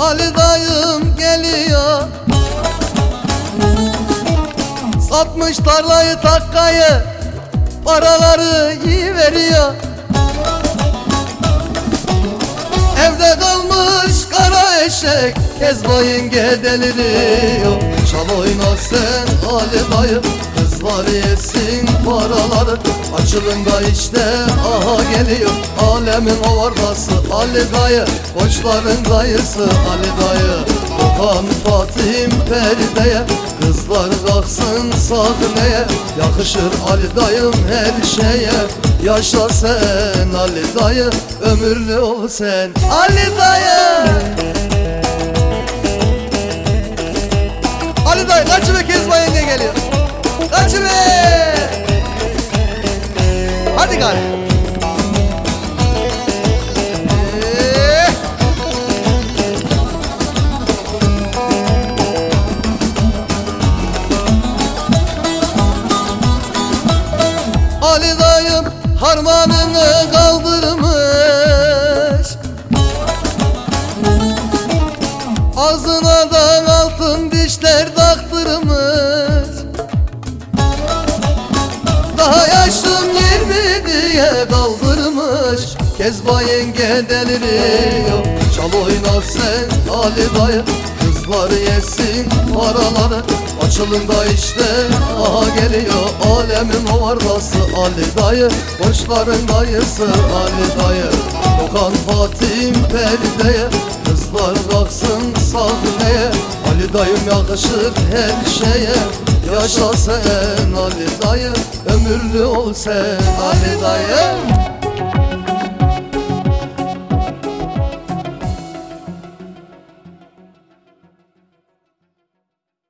Ali dayım geliyor. Satmış tarlayı takkayı Paraları iyi veriyor. Evde kalmış kara eşek Kezbayın deliriyor Çal oyna sen Ali dayı Kızlar yesin paraları Açılın da işte aha geliyor. Alemin ovardası Ali dayı Koçların dayısı. Ali dayı Okan Fatih'im Feride'ye Kızlar kalksın sahneye Yakışır Ali dayım her şeye. Yaşa sen Ali dayı Ömürlü ol sen. Ali dayı Gari Ee, Ali dayım harmanını kaldırmış. Ağzına da diye kaldırmış. Kezba yenge deliriyor. Çal oyna sen Ali dayı Kızlar yesin paraları. Açılın da işte aha geliyor. Alemin ovardası Ali dayı. Koçların dayısı Ali dayı. Okan Fatih'im Feride'ye. Kızlar kalksın dayım yakışır her şeye. Yaşa sen Ali dayı Ömürlü ol sen Ali dayı